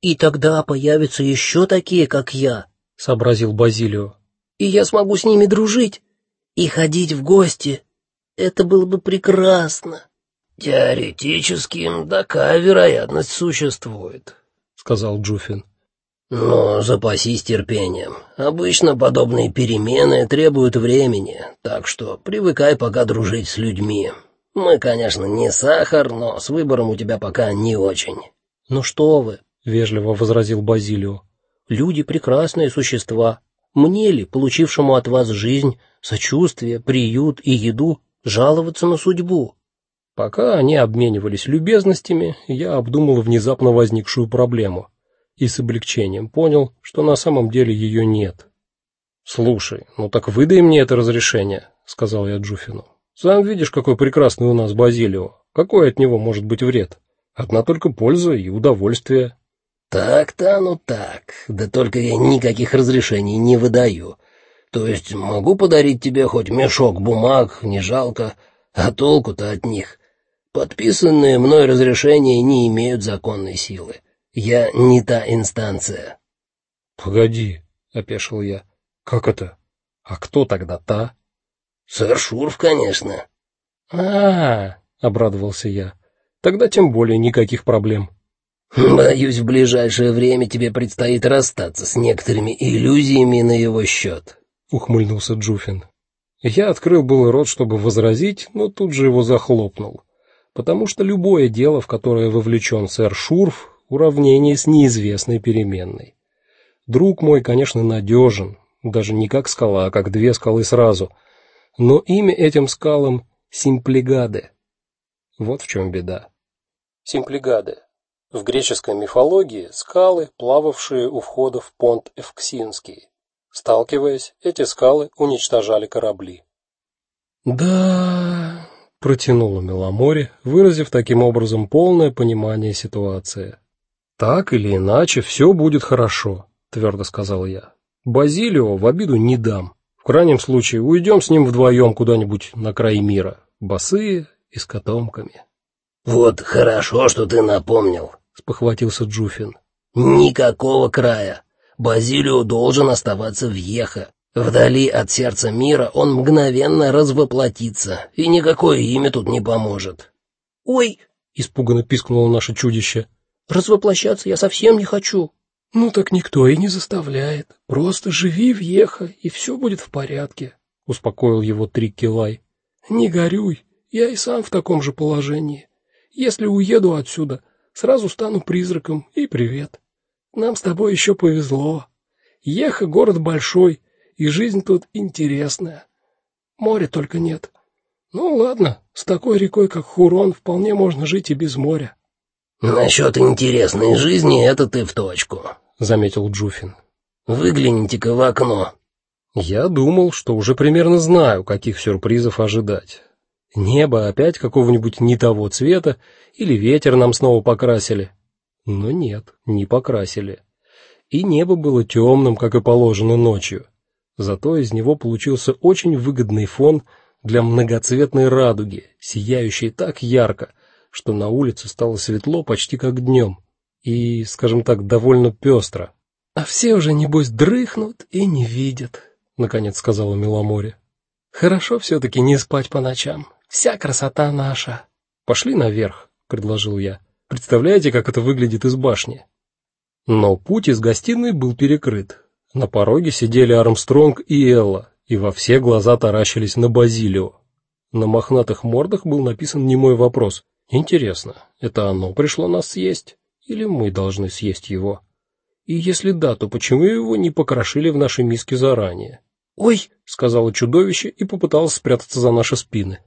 И тогда появятся еще такие, как я, сообразил Базилио. И я смогу с ними дружить и ходить в гости. Это было бы прекрасно. Теоретически такая вероятность существует, сказал Джуфин. Но запасись терпением. Обычно подобные перемены требуют времени, так что привыкай пока дружить с людьми. Мы, конечно, не сахар, но с выбором у тебя пока не очень. Ну что вы, вежливо возразил Базилио. Люди прекрасные существа. Мне ли, получившему от вас жизнь, сочувствие, приют и еду, жаловаться на судьбу? Пока они обменивались любезностями, я обдумал внезапно возникшую проблему и с облегчением понял, что на самом деле ее нет. Слушай, ну так выдай мне это разрешение, сказал я Джуфину. Сам видишь, какой прекрасный у нас Базилио. Какой от него может быть вред? Одна только польза и удовольствие. Так-то ну так. Да только я никаких разрешений не выдаю. То есть могу подарить тебе хоть мешок бумаг, не жалко, а толку-то от них. Подписанные мной разрешения не имеют законной силы. Я не та инстанция. Погоди, опешил я. Как это? А кто тогда та? Сэр Шурф, конечно. А, -а, -а обрадовался я. Тогда тем более никаких проблем. Боюсь, в ближайшее время тебе предстоит расстаться с некоторыми иллюзиями на его счет», — ухмыльнулся Джуфин. Я открыл был рот, чтобы возразить, но тут же его захлопнул, потому что любое дело, в которое вовлечен сэр Шурф, уравнение с неизвестной переменной. Друг мой, конечно, надежен, даже не как скала, а как две скалы сразу. Но имя этим скалам Симплигаде. Вот в чем беда. Симплигаде. В греческой мифологии скалы, плававшие у входа в понт Эвксинский. Сталкиваясь, эти скалы уничтожали корабли. Да, протянула Меломори, выразив таким образом полное понимание ситуации. Так или иначе, все будет хорошо, твердо сказал я. Базилио в обиду не дам. В крайнем случае уйдем с ним вдвоем куда-нибудь на край мира, босые и с котомками. Вот хорошо, что ты напомнил, спохватился Джуфин. Никакого края. Базилио должен оставаться в Ехе. Вдали от сердца мира он мгновенно развоплотится, и никакое имя тут не поможет. Ой, испуганно пискнуло наше чудище. Развоплощаться я совсем не хочу. Ну так никто и не заставляет. Просто живи в Еха, и все будет в порядке, успокоил его Триккилай. Не горюй, я и сам в таком же положении. Если уеду отсюда, сразу стану призраком и привет. Нам с тобой еще повезло. Еха город большой, и жизнь тут интересная. Моря только нет. Ну ладно, с такой рекой, как Хурон, вполне можно жить и без моря. Насчет интересной жизни это ты в точку, заметил Джуфин. Выгляните-ка в окно. Я думал, что уже примерно знаю, каких сюрпризов ожидать. Небо опять какого-нибудь не того цвета или ветер нам снова покрасили. Но нет, не покрасили. И небо было темным, как и положено ночью. Зато из него получился очень выгодный фон для многоцветной радуги, сияющей так ярко, что на улице стало светло почти как днем и, скажем так, довольно пестро. А все уже небось дрыхнут и не видят, наконец сказала Миломоре. Хорошо все таки не спать по ночам. Вся красота наша. Пошли наверх, предложил я. Представляете, как это выглядит из башни? Но путь из гостиной был перекрыт. На пороге сидели Армстронг и Элла, и во все глаза таращились на Базилио. На мохнатых мордах был написан немой вопрос: Интересно, это оно пришло нас съесть или мы должны съесть его? И если да, то почему его не покрошили в нашей миске заранее? "Ой", сказала чудовище и попыталось спрятаться за наши спины.